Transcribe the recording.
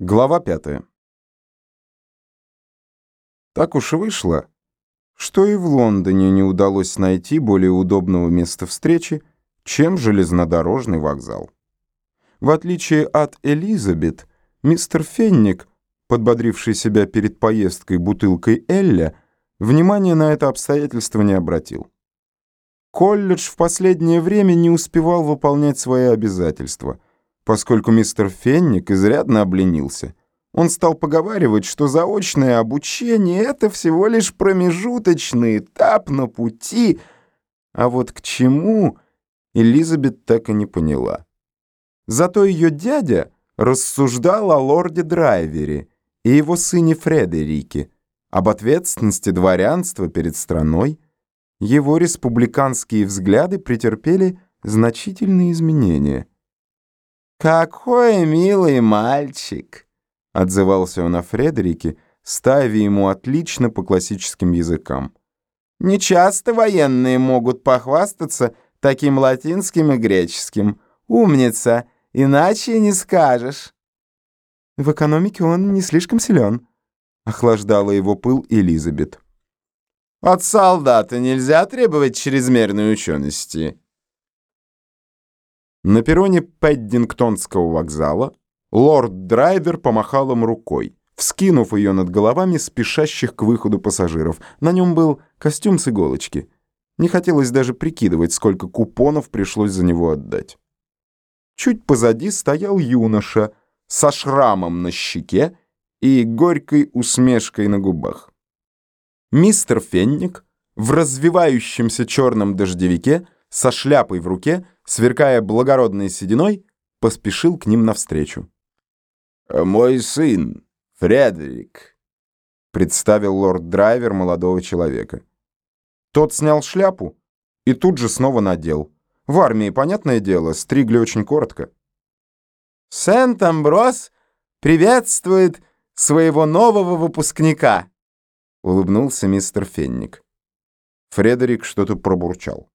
Глава пятая. Так уж вышло, что и в Лондоне не удалось найти более удобного места встречи, чем железнодорожный вокзал. В отличие от Элизабет, мистер Фенник, подбодривший себя перед поездкой бутылкой Элля, внимания на это обстоятельство не обратил. Колледж в последнее время не успевал выполнять свои обязательства – поскольку мистер Фенник изрядно обленился. Он стал поговаривать, что заочное обучение — это всего лишь промежуточный этап на пути, а вот к чему Элизабет так и не поняла. Зато ее дядя рассуждал о лорде Драйвере и его сыне Фредерике, об ответственности дворянства перед страной. Его республиканские взгляды претерпели значительные изменения — «Какой милый мальчик!» — отзывался он о Фредерике, ставя ему отлично по классическим языкам. «Нечасто военные могут похвастаться таким латинским и греческим. Умница, иначе не скажешь». «В экономике он не слишком силен», — охлаждала его пыл Элизабет. «От солдата нельзя требовать чрезмерной учености». На перроне Пэддингтонского вокзала лорд Драйвер помахал им рукой, вскинув ее над головами спешащих к выходу пассажиров. На нем был костюм с иголочки. Не хотелось даже прикидывать, сколько купонов пришлось за него отдать. Чуть позади стоял юноша со шрамом на щеке и горькой усмешкой на губах. Мистер Фенник в развивающемся черном дождевике со шляпой в руке сверкая благородной сединой, поспешил к ним навстречу. «Мой сын, Фредерик», — представил лорд-драйвер молодого человека. Тот снял шляпу и тут же снова надел. В армии, понятное дело, стригли очень коротко. «Сент-Амброс приветствует своего нового выпускника», — улыбнулся мистер Фенник. Фредерик что-то пробурчал.